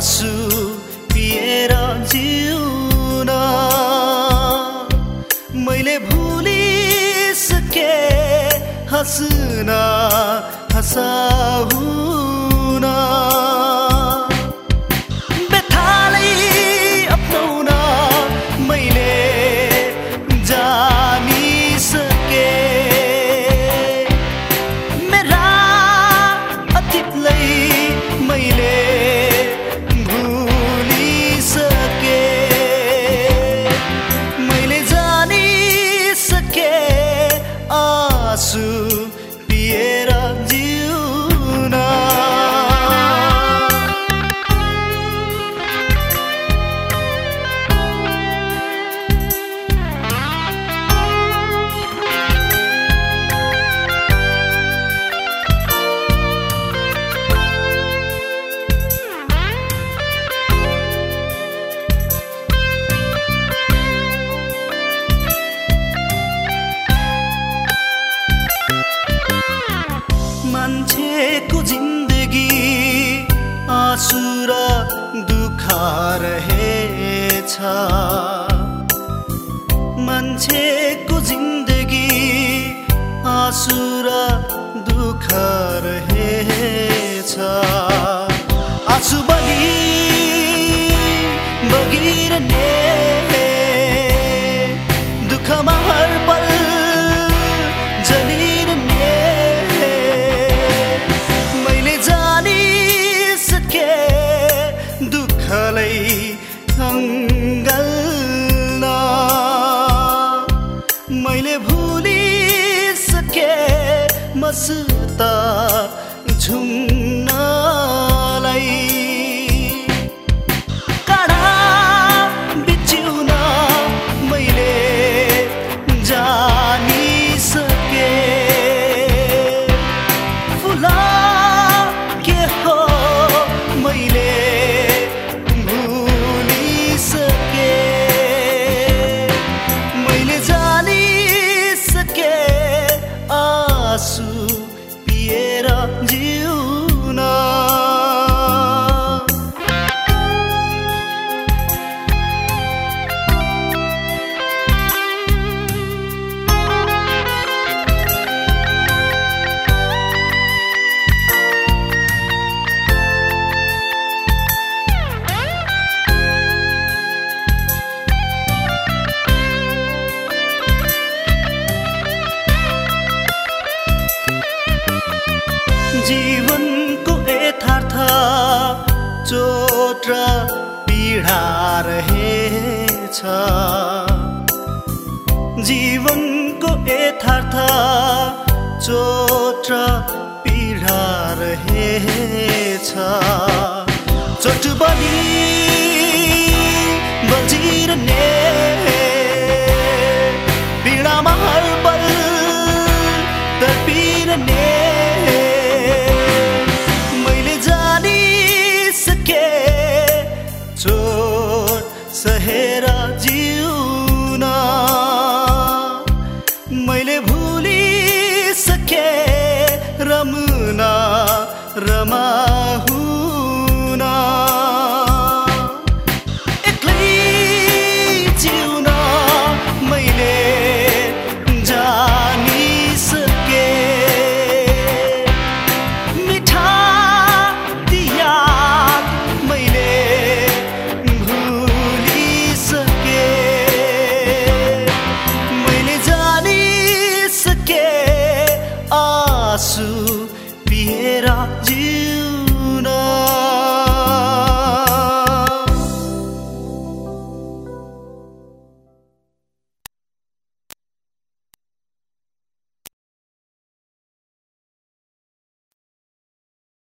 आँसु पिएर जिउन मैले भुलिसके हँस्न हँसाउन आँसु र रहेछ। मान्छेको जिन्दगी आँसु star chung जीवनको यथार्थ चोट र पीडा रहेछ। जीवनको यथार्थ चोट र पीडा रहेछ। चोट बनी बजिरने सहेरा जिउन। मैले भुलिसके रमुना रमा passo, Pierrot de